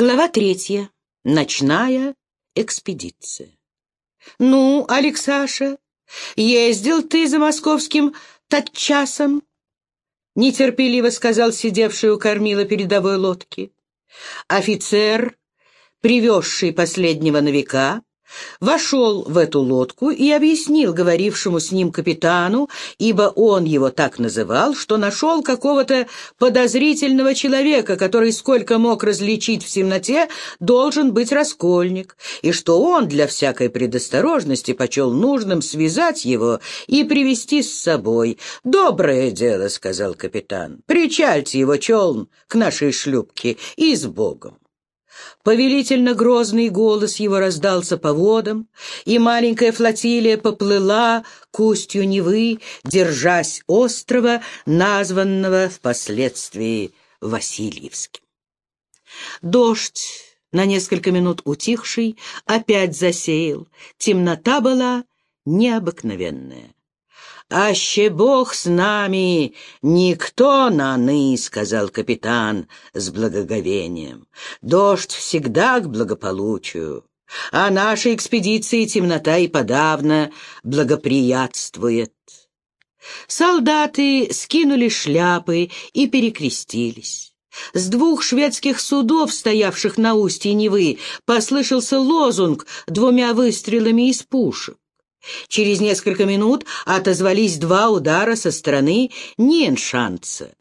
Глава третья. Ночная экспедиция. «Ну, Алексаша, ездил ты за московским тотчасом?» Нетерпеливо сказал сидевший у кормила передовой лодки. Офицер, привезший последнего новика, вошел в эту лодку и объяснил говорившему с ним капитану, ибо он его так называл, что нашел какого-то подозрительного человека, который, сколько мог различить в темноте, должен быть раскольник, и что он для всякой предосторожности почел нужным связать его и привести с собой. «Доброе дело», — сказал капитан, — «причальте его челн к нашей шлюпке и с Богом». Повелительно грозный голос его раздался по водам, и маленькая флотилия поплыла к устью Невы, держась острова, названного впоследствии Васильевским. Дождь, на несколько минут утихший, опять засеял. Темнота была необыкновенная. «Аще Бог с нами, никто наны», — сказал капитан с благоговением. «Дождь всегда к благополучию, а нашей экспедиции темнота и подавно благоприятствует». Солдаты скинули шляпы и перекрестились. С двух шведских судов, стоявших на устье Невы, послышался лозунг двумя выстрелами из пушек. Через несколько минут отозвались два удара со стороны Ниншанца.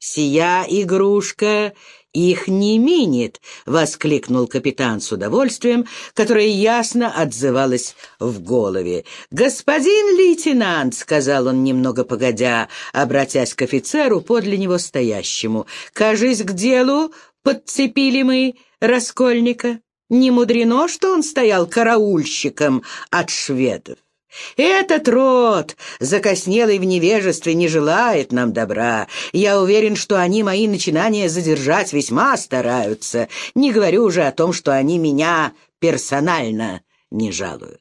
«Сия игрушка их не минит!» — воскликнул капитан с удовольствием, которое ясно отзывалось в голове. «Господин лейтенант!» — сказал он немного погодя, обратясь к офицеру подле него стоящему. «Кажись, к делу подцепили мы раскольника». Не мудрено, что он стоял караульщиком от шведов. Этот род, закоснелый в невежестве, не желает нам добра. Я уверен, что они мои начинания задержать весьма стараются. Не говорю уже о том, что они меня персонально не жалуют.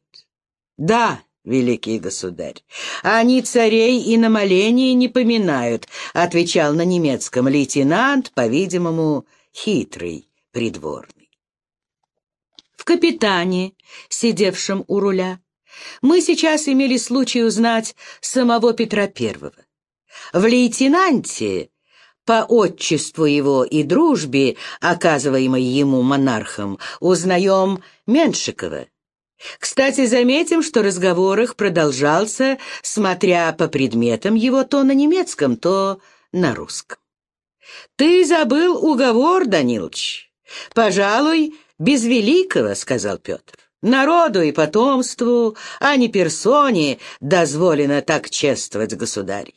Да, великий государь, они царей и на молении не поминают, отвечал на немецком лейтенант, по-видимому, хитрый придворный капитане, сидевшем у руля, мы сейчас имели случай узнать самого Петра Первого. В лейтенанте, по отчеству его и дружбе, оказываемой ему монархом, узнаем Меншикова. Кстати, заметим, что разговор их продолжался, смотря по предметам его то на немецком, то на русском. «Ты забыл уговор, Данилович. Пожалуй, без великого, — сказал Петр. Народу и потомству, а не персоне, дозволено так чествовать государей.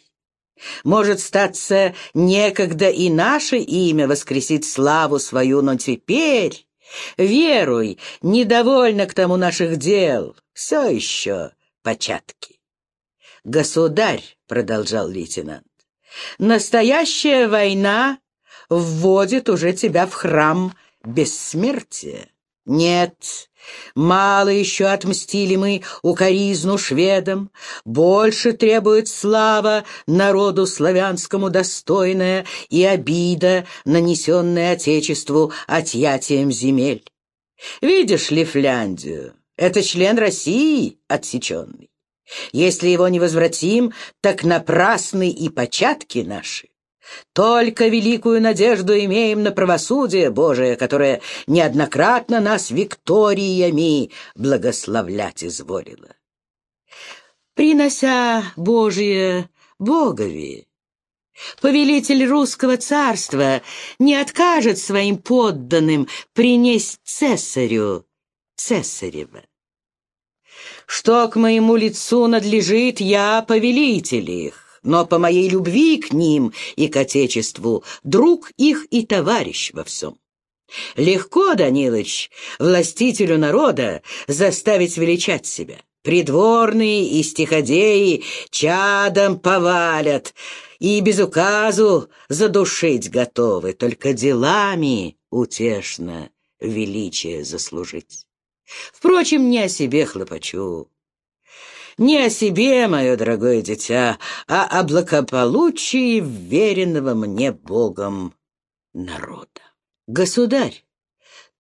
Может, статься, некогда и наше имя воскресить славу свою, но теперь, веруй, недовольно к тому наших дел, все еще початки. «Государь», — продолжал лейтенант, — «настоящая война вводит уже тебя в храм бессмертия. Нет, мало еще отмстили мы укоризну шведам, больше требует слава народу славянскому достойная и обида, нанесенная Отечеству отъятием земель. Видишь ли Фляндию? Это член России отсеченный. Если его не возвратим, так напрасны и початки наши. Только великую надежду имеем на правосудие Божие, которое неоднократно нас викториями благословлять изволило. Принося Божие Богови, повелитель русского царства не откажет своим подданным принесть цесарю цесарева. Что к моему лицу надлежит, я повелитель их но по моей любви к ним и к Отечеству друг их и товарищ во всем. Легко, Данилыч, властителю народа заставить величать себя. Придворные и стиходеи чадом повалят и без указу задушить готовы, только делами утешно величие заслужить. Впрочем, не о себе хлопочу. Не о себе, мое дорогое дитя, а о благополучии веренного мне Богом народа. Государь,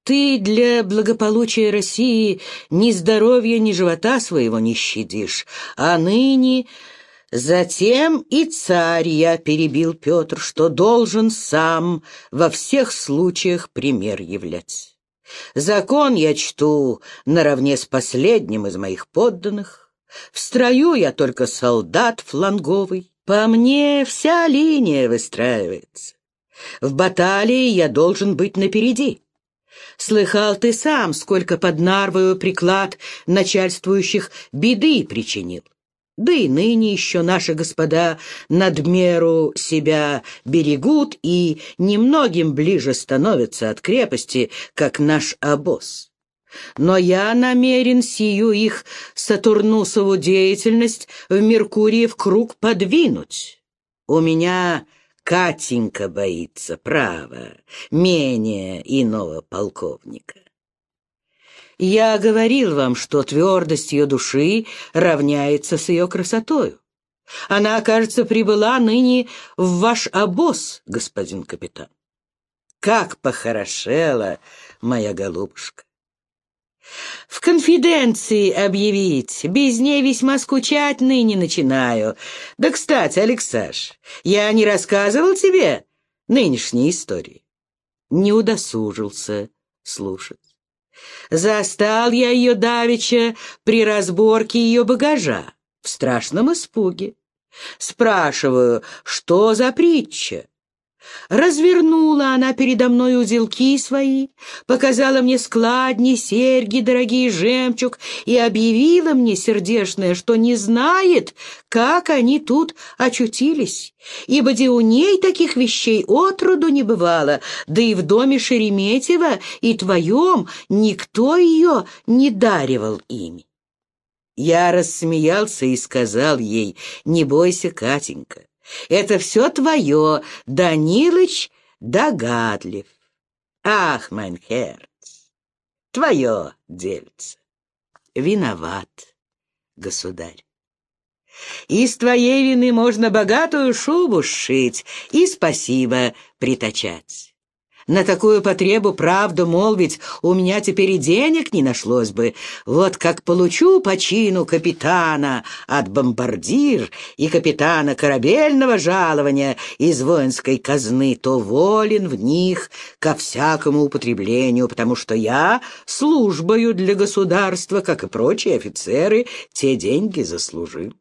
Ты для благополучия России ни здоровья, ни живота своего не щадишь, а ныне... Затем и царь я перебил Петр, что должен сам во всех случаях пример являть. Закон я чту наравне с последним из моих подданных. В строю я только солдат фланговый. По мне вся линия выстраивается. В баталии я должен быть напереди. Слыхал ты сам, сколько под Нарвою приклад начальствующих беды причинил. Да и ныне еще наши господа надмеру себя берегут и немногим ближе становятся от крепости, как наш обоз. Но я намерен сию их Сатурнусову деятельность в Меркурии в круг подвинуть. У меня Катенька боится, право, менее иного полковника. Я говорил вам, что твердость ее души равняется с ее красотою. Она, кажется, прибыла ныне в ваш обоз, господин капитан. Как похорошела моя голубушка! В конфиденции объявить, без ней весьма скучать ныне начинаю. Да, кстати, Алексаш, я не рассказывал тебе нынешней истории? Не удосужился слушать. Застал я ее давеча при разборке ее багажа в страшном испуге. Спрашиваю, что за притча? Развернула она передо мной узелки свои, показала мне складни, серьги, дорогие жемчуг и объявила мне, сердешная, что не знает, как они тут очутились, ибо где у ней таких вещей отроду не бывало, да и в доме Шереметьева и твоем никто ее не даривал ими. Я рассмеялся и сказал ей, не бойся, Катенька, это все твое, Данилыч догадлив. Ах, mein Herz, твое дельце. Виноват, государь. Из твоей вины можно богатую шубу сшить и спасибо притачать. На такую потребу правду молвить у меня теперь и денег не нашлось бы. Вот как получу по чину капитана от бомбардир и капитана корабельного жалования из воинской казны, то волен в них ко всякому употреблению, потому что я службою для государства, как и прочие офицеры, те деньги заслужил.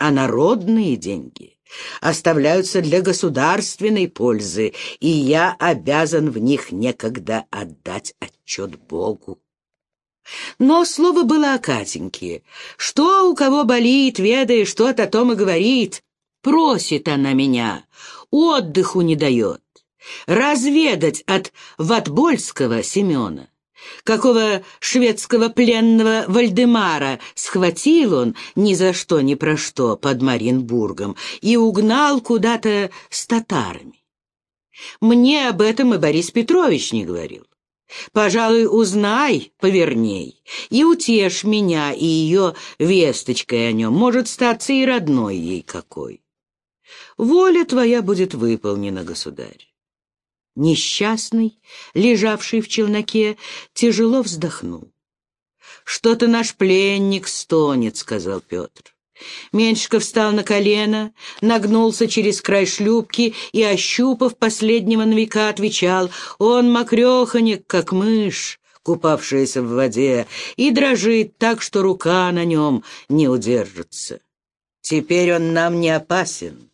А народные деньги оставляются для государственной пользы, и я обязан в них некогда отдать отчет Богу. Но слово было о Катеньке. Что у кого болит, ведаешь, что-то о том и говорит. Просит она меня, отдыху не дает. Разведать от Ватбольского Семена Какого шведского пленного Вальдемара схватил он ни за что ни про что под Маринбургом и угнал куда-то с татарами. Мне об этом и Борис Петрович не говорил. Пожалуй, узнай поверней и утешь меня и ее весточкой о нем, может статься и родной ей какой. Воля твоя будет выполнена, государь. Несчастный, лежавший в челноке, тяжело вздохнул. «Что-то наш пленник стонет», — сказал Петр. Меньшиков встал на колено, нагнулся через край шлюпки и, ощупав последнего новика, отвечал, «Он мокреханек, как мышь, купавшаяся в воде, и дрожит так, что рука на нем не удержится. Теперь он нам не опасен.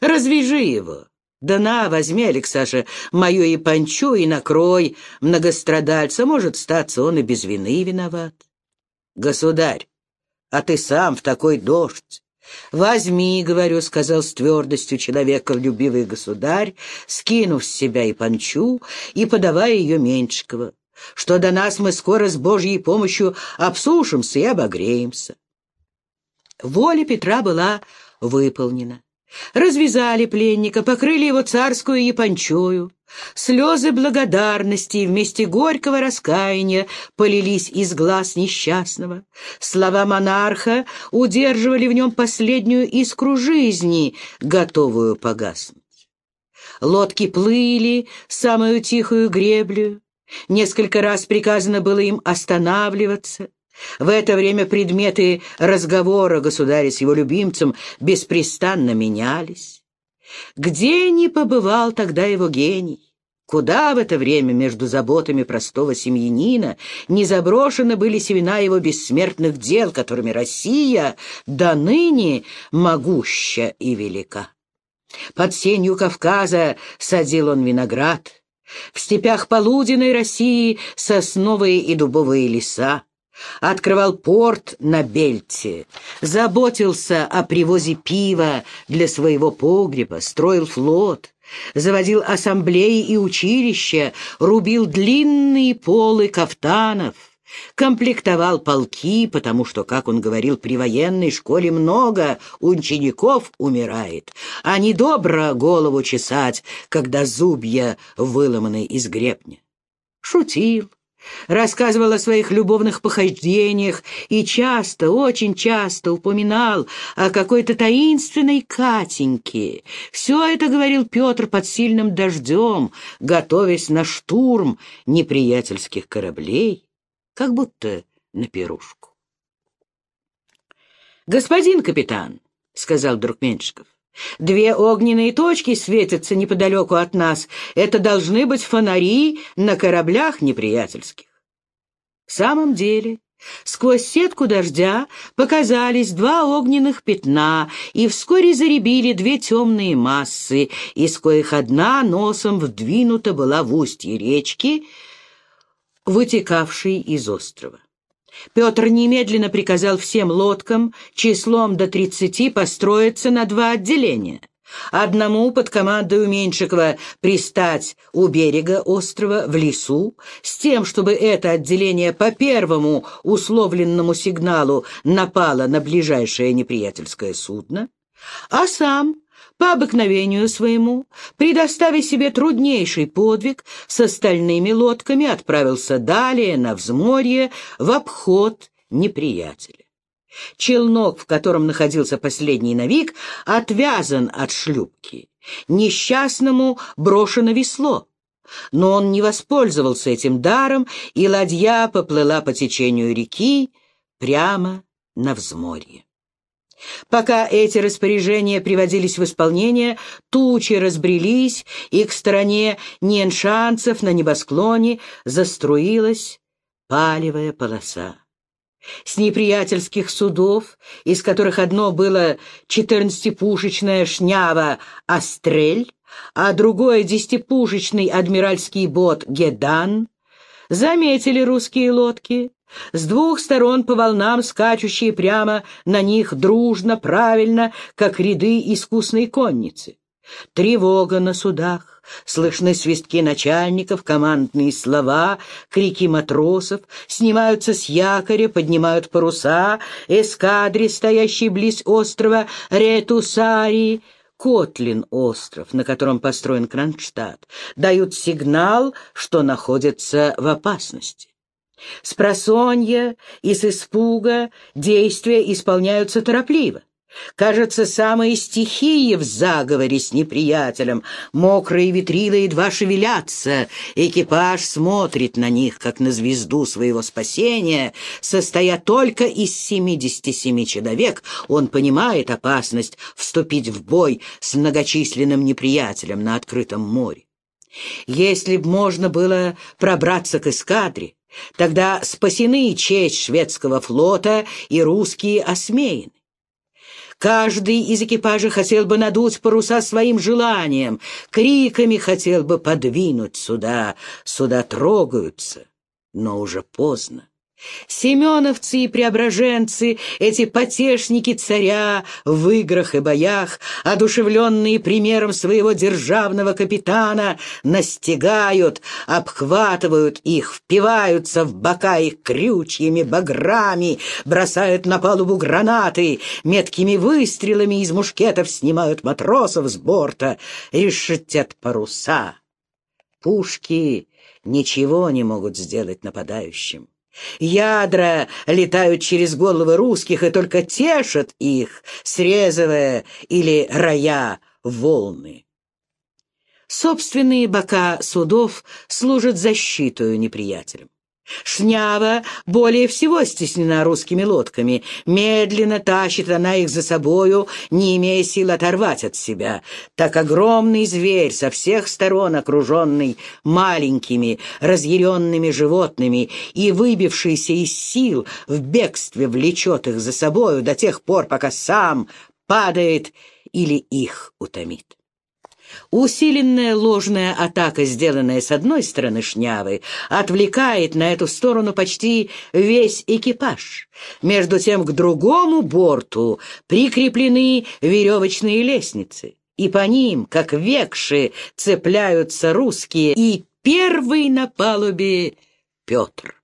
Развяжи его». Да на, возьми, Алексаша, мою и панчу, и накрой многострадальца, может, статься он и без вины виноват. Государь, а ты сам в такой дождь. «Возьми, — говорю, — сказал с твердостью человека любивый государь, скинув с себя и панчу и подавая ее Меньшикова, что до нас мы скоро с Божьей помощью обсушимся и обогреемся». Воля Петра была выполнена. Развязали пленника, покрыли его царскую япончою. Слезы благодарности и вместе горького раскаяния полились из глаз несчастного. Слова монарха удерживали в нем последнюю искру жизни, готовую погаснуть. Лодки плыли самую тихую греблю. Несколько раз приказано было им останавливаться. В это время предметы разговора государя с его любимцем беспрестанно менялись. Где ни побывал тогда его гений? Куда в это время между заботами простого семьянина не заброшены были семена его бессмертных дел, которыми Россия до ныне могуща и велика? Под сенью Кавказа садил он виноград, в степях полуденной России сосновые и дубовые леса, открывал порт на Бельте, заботился о привозе пива для своего погреба, строил флот, заводил ассамблеи и училища, рубил длинные полы кафтанов, комплектовал полки, потому что, как он говорил, при военной школе много учеников умирает, а не добро голову чесать, когда зубья выломаны из гребня. Шутил, рассказывал о своих любовных похождениях и часто, очень часто упоминал о какой-то таинственной Катеньке. Все это говорил Петр под сильным дождем, готовясь на штурм неприятельских кораблей, как будто на пирушку. «Господин капитан», — сказал друг Меньшиков, Две огненные точки светятся неподалеку от нас. Это должны быть фонари на кораблях неприятельских. В самом деле, сквозь сетку дождя показались два огненных пятна, и вскоре заребили две темные массы, из коих одна носом вдвинута была в устье речки, вытекавшей из острова. Петр немедленно приказал всем лодкам числом до тридцати построиться на два отделения. Одному под командой Меньшикова пристать у берега острова в лесу, с тем, чтобы это отделение по первому условленному сигналу напало на ближайшее неприятельское судно, а сам по обыкновению своему, предоставив себе труднейший подвиг, с остальными лодками отправился далее на взморье в обход неприятеля. Челнок, в котором находился последний навик, отвязан от шлюпки. Несчастному брошено весло. Но он не воспользовался этим даром, и ладья поплыла по течению реки прямо на взморье. Пока эти распоряжения приводились в исполнение, тучи разбрелись, и к стороне неншанцев на небосклоне заструилась палевая полоса. С неприятельских судов, из которых одно было четырнадцатипушечная шнява «Астрель», а другое — десятипушечный адмиральский бот «Гедан», заметили русские лодки, с двух сторон по волнам скачущие прямо на них дружно, правильно, как ряды искусной конницы. Тревога на судах, слышны свистки начальников, командные слова, крики матросов, снимаются с якоря, поднимают паруса, эскадри, стоящие близ острова Ретусарии, Котлин остров, на котором построен Кронштадт, дают сигнал, что находятся в опасности. С просонья и с испуга действия исполняются торопливо. Кажется, самые стихии в заговоре с неприятелем. Мокрые витрилы едва шевелятся. Экипаж смотрит на них, как на звезду своего спасения. Состоя только из 77 человек, он понимает опасность вступить в бой с многочисленным неприятелем на открытом море. Если б можно было пробраться к эскадре, тогда спасены честь шведского флота и русские осмеяны. Каждый из экипажа хотел бы надуть паруса своим желанием, криками хотел бы подвинуть сюда, сюда трогаются, но уже поздно. Семеновцы и преображенцы, эти потешники царя в играх и боях, одушевленные примером своего державного капитана, настигают, обхватывают их, впиваются в бока их крючьями, баграми, бросают на палубу гранаты, меткими выстрелами из мушкетов снимают матросов с борта, решетят паруса. Пушки ничего не могут сделать нападающим. Ядра летают через головы русских и только тешат их, срезывая или роя волны. Собственные бока судов служат защитою неприятелям. Шнява более всего стеснена русскими лодками. Медленно тащит она их за собою, не имея сил оторвать от себя. Так огромный зверь, со всех сторон окруженный маленькими, разъяренными животными и выбившийся из сил, в бегстве влечет их за собою до тех пор, пока сам падает или их утомит. Усиленная ложная атака, сделанная с одной стороны шнявы, отвлекает на эту сторону почти весь экипаж. Между тем к другому борту прикреплены веревочные лестницы, и по ним, как векши, цепляются русские, и первый на палубе Петр.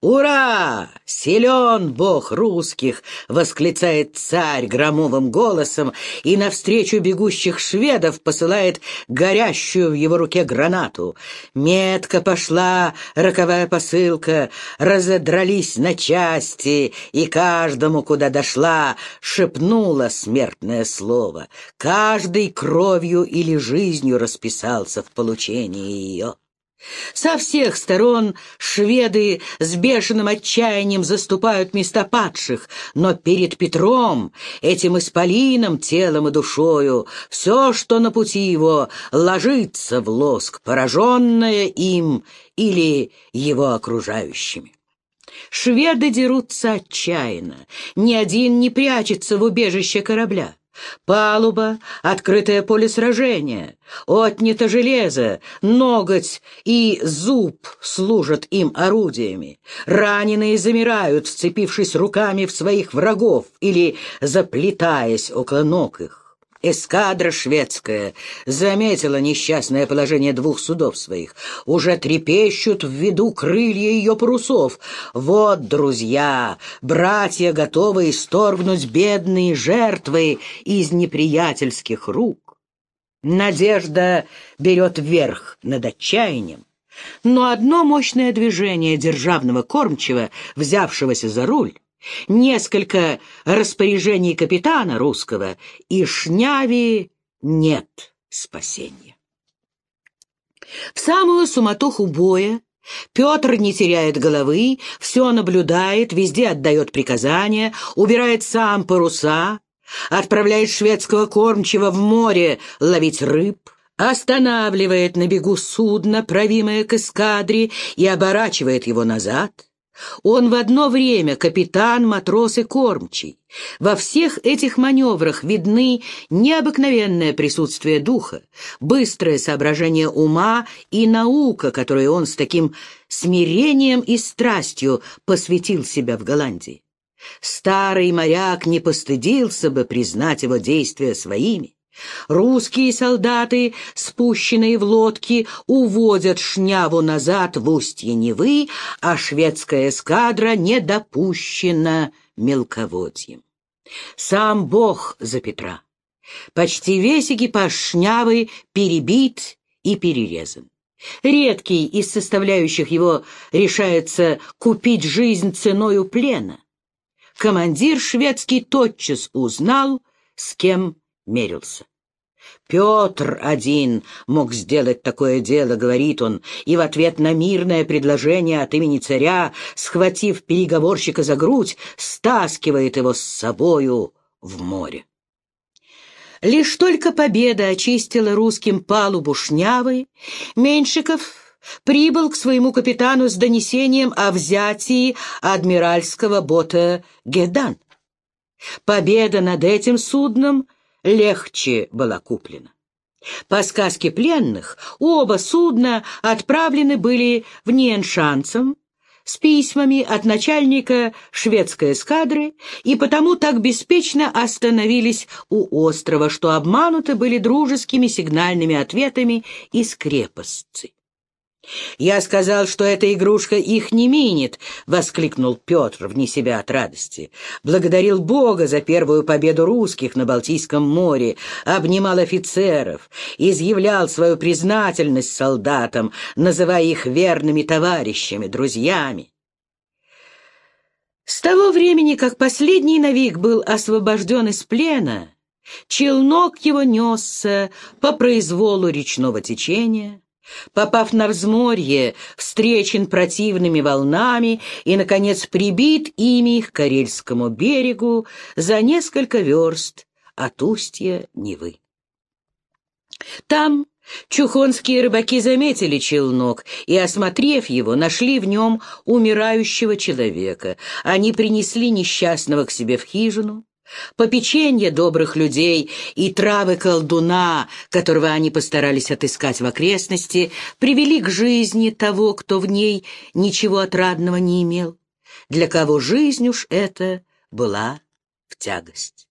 «Ура! Силен бог русских!» — восклицает царь громовым голосом и навстречу бегущих шведов посылает горящую в его руке гранату. Метко пошла роковая посылка, разодрались на части, и каждому, куда дошла, шепнула смертное слово. Каждый кровью или жизнью расписался в получении ее. Со всех сторон шведы с бешеным отчаянием заступают места падших, но перед Петром, этим исполином, телом и душою, все, что на пути его, ложится в лоск, пораженное им или его окружающими. Шведы дерутся отчаянно, ни один не прячется в убежище корабля. Палуба, открытое поле сражения, отнято железо, ноготь и зуб служат им орудиями. Раненые замирают, вцепившись руками в своих врагов или заплетаясь около ног их. Эскадра шведская заметила несчастное положение двух судов своих. Уже трепещут в виду крылья ее парусов. Вот, друзья, братья готовы исторгнуть бедные жертвы из неприятельских рук. Надежда берет верх над отчаянием. Но одно мощное движение державного кормчего, взявшегося за руль, несколько распоряжений капитана русского, и шняви нет спасения. В самую суматоху боя Петр не теряет головы, все наблюдает, везде отдает приказания, убирает сам паруса, отправляет шведского кормчего в море ловить рыб, останавливает на бегу судно, правимое к эскадре, и оборачивает его назад. Он в одно время капитан, матрос и кормчий. Во всех этих маневрах видны необыкновенное присутствие духа, быстрое соображение ума и наука, которой он с таким смирением и страстью посвятил себя в Голландии. Старый моряк не постыдился бы признать его действия своими. Русские солдаты, спущенные в лодки, уводят шняву назад в устье Невы, а шведская эскадра не допущена мелководьем. Сам Бог за Петра. Почти весь экипаж шнявы перебит и перерезан. Редкий из составляющих его решается купить жизнь ценою плена. Командир шведский тотчас узнал, с кем мерился. Петр один мог сделать такое дело, говорит он, и в ответ на мирное предложение от имени царя, схватив переговорщика за грудь, стаскивает его с собою в море. Лишь только победа очистила русским палубу шнявы, Меньшиков прибыл к своему капитану с донесением о взятии адмиральского бота «Гедан». Победа над этим судном легче была куплена. По сказке пленных оба судна отправлены были в Неншанцем с письмами от начальника шведской эскадры и потому так беспечно остановились у острова, что обмануты были дружескими сигнальными ответами из крепости. «Я сказал, что эта игрушка их не минит!» — воскликнул Петр вне себя от радости. Благодарил Бога за первую победу русских на Балтийском море, обнимал офицеров, изъявлял свою признательность солдатам, называя их верными товарищами, друзьями. С того времени, как последний навик был освобожден из плена, челнок его несся по произволу речного течения, попав на взморье, встречен противными волнами и, наконец, прибит ими к Карельскому берегу за несколько верст от устья Невы. Там чухонские рыбаки заметили челнок и, осмотрев его, нашли в нем умирающего человека. Они принесли несчастного к себе в хижину, Попеченье добрых людей и травы колдуна, которого они постарались отыскать в окрестности, привели к жизни того, кто в ней ничего отрадного не имел, для кого жизнь уж эта была в тягость.